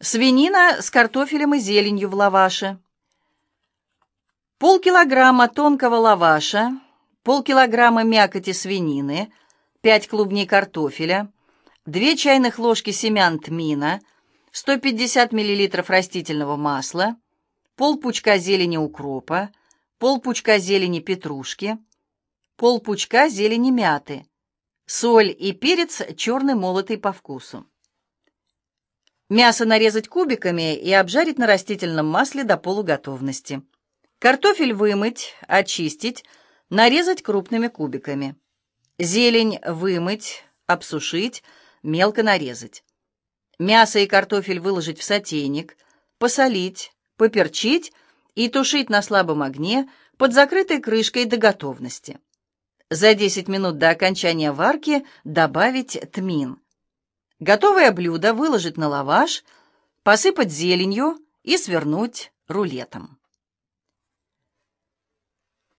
Свинина с картофелем и зеленью в лаваше. Полкилограмма тонкого лаваша, полкилограмма мякоти свинины, 5 клубней картофеля, 2 чайных ложки семян тмина, 150 мл растительного масла, полпучка зелени укропа, полпучка зелени петрушки, полпучка зелени мяты, соль и перец черный молотый по вкусу. Мясо нарезать кубиками и обжарить на растительном масле до полуготовности. Картофель вымыть, очистить, нарезать крупными кубиками. Зелень вымыть, обсушить, мелко нарезать. Мясо и картофель выложить в сотейник, посолить, поперчить и тушить на слабом огне под закрытой крышкой до готовности. За 10 минут до окончания варки добавить тмин. Готовое блюдо выложить на лаваш, посыпать зеленью и свернуть рулетом.